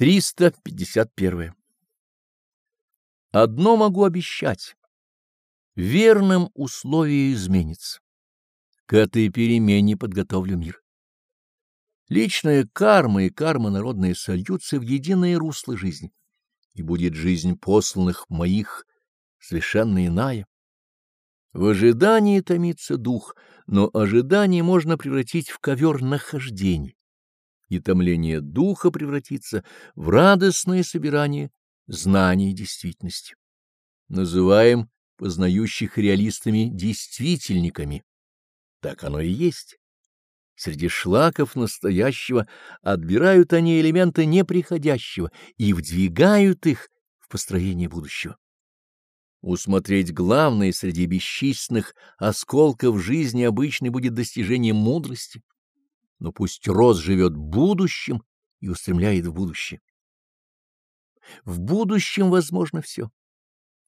351. Одно могу обещать. Верным условие изменится. К этой перемене подготовлю мир. Личная карма и карма народная сольются в единое русло жизни, и будет жизнь посланных моих совершенно иная. В ожидании томится дух, но ожидание можно превратить в ковер нахождений, и томление духа превратится в радостное собирание знаний действительности. Называем познающих реалистами действительниками. Так оно и есть. Среди шлаков настоящего отбирают они элементы неприходящего и вдвигают их в построение будущего. Усмотреть главное среди бесчисленных осколков жизни обычной будет достижением мудрости, но пусть рост живет будущим и устремляет в будущее. В будущем возможно все.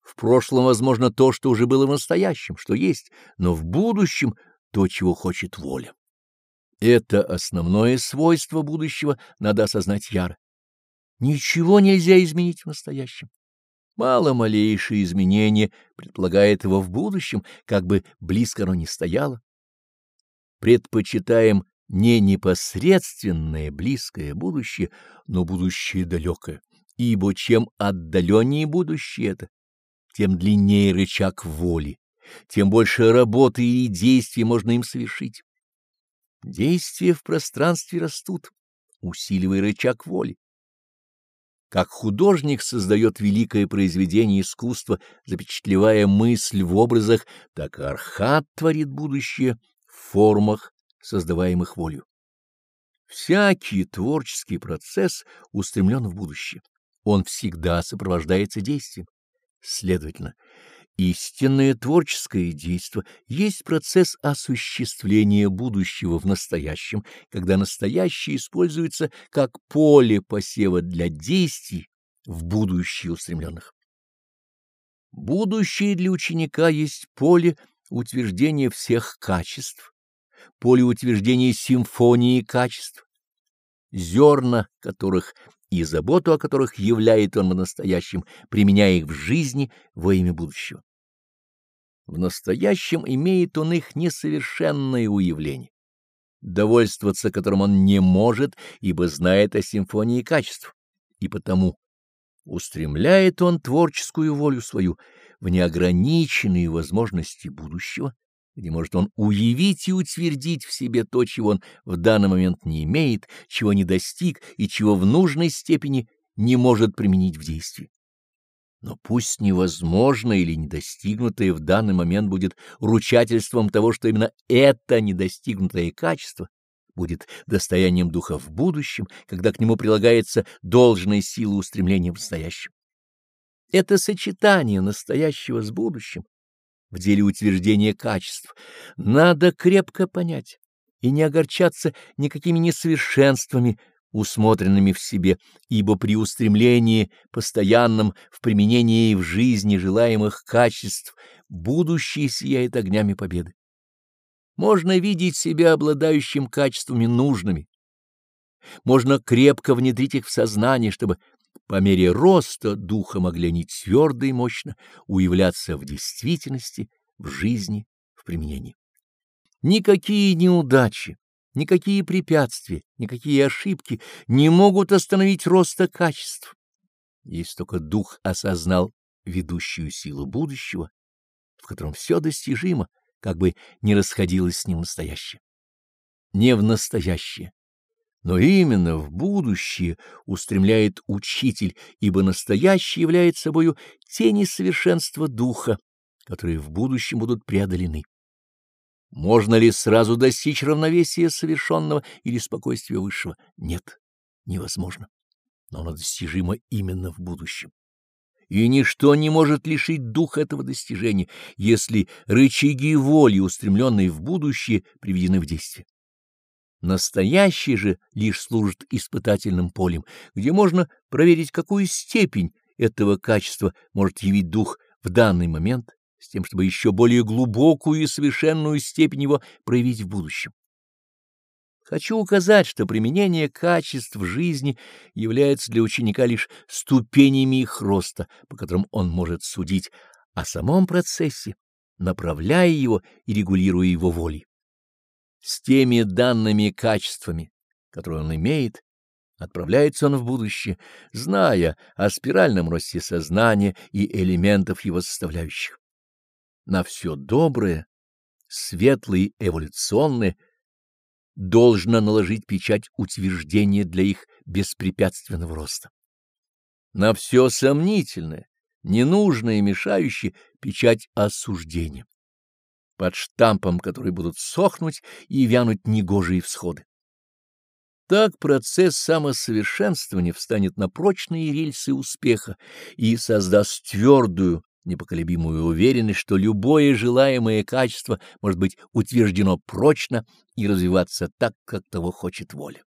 В прошлом возможно то, что уже было в настоящем, что есть, но в будущем то, чего хочет воля. Это основное свойство будущего надо осознать яро. Ничего нельзя изменить в настоящем. Мало малейшее изменение предполагает его в будущем, как бы близко оно ни стояло. Предпочитаем не непосредственное близкое будущее, но будущее далекое, ибо чем отдаленнее будущее это, тем длиннее рычаг воли, тем больше работы и действий можно им совершить. Действия в пространстве растут, усиливая рычаг воли. Как художник создает великое произведение искусства, запечатлевая мысль в образах, так и архат творит будущее в формах, создаваемых волю. Всякий творческий процесс устремлен в будущее. Он всегда сопровождается действием. Следовательно, Истинное творческое действо есть процесс осуществления будущего в настоящем, когда настоящее используется как поле посева для действий в будущее устремленных. Будущее для ученика есть поле утверждения всех качеств, поле утверждения симфонии качеств, зерна которых и заботу о которых являет он в настоящем, применяя их в жизни во имя будущего. В настоящем имеет он их несовершенное уявление, довольствоваться которым он не может, ибо знает о симфонии качеств, и потому устремляет он творческую волю свою в неограниченные возможности будущего, где может он уявить и утвердить в себе то, чего он в данный момент не имеет, чего не достиг и чего в нужной степени не может применить в действии. Но пусть невозможно или недостигнутое в данный момент будет ручательством того, что именно это недостигнутое качество будет достоянием духа в будущем, когда к нему прилагается должная сила устремления в настоящем. Это сочетание настоящего с будущим в деле утверждения качеств надо крепко понять и не огорчаться никакими несовершенствами, усмотренными в себе, ибо при устремлении постоянном в применении в жизни желаемых качеств будущее сияет огнями победы. Можно видеть себя обладающим качествами нужными, можно крепко внедрить их в сознание, чтобы по мере роста духа могли они твердо и мощно уявляться в действительности, в жизни, в применении. Никакие неудачи, никакие препятствия, никакие ошибки не могут остановить роста качеств. Если только дух осознал ведущую силу будущего, в котором все достижимо, как бы не расходилось с ним настоящее. Не в настоящее, но именно в будущее устремляет учитель, ибо настоящее является собою тени совершенства духа, которые в будущем будут преодолены. Можно ли сразу достичь равновесия совершенного или спокойствия высшего? Нет, невозможно. Но оно достижимо именно в будущем. И ничто не может лишить духа этого достижения, если рычаги воли, устремленные в будущее, приведены в действие. Настоящий же лишь служит испытательным полем, где можно проверить, какую степень этого качества может явить дух в данный момент, с тем, чтобы еще более глубокую и совершенную степень его проявить в будущем. Хочу указать, что применение качеств в жизни является для ученика лишь ступенями их роста, по которым он может судить о самом процессе, направляя его и регулируя его волей. С теми данными качествами, которые он имеет, отправляется он в будущее, зная о спиральном росте сознания и элементов его составляющих. На все доброе, светлое и эволюционное — должно наложить печать утверждения для их беспрепятственного роста. На все сомнительное, ненужное и мешающее печать осуждения, под штампом которой будут сохнуть и вянуть негожие всходы. Так процесс самосовершенствования встанет на прочные рельсы успеха и создаст твердую, непоколебимую уверенность, что любое желаемое качество может быть утверждено прочно и развиваться так, как того хочет воля.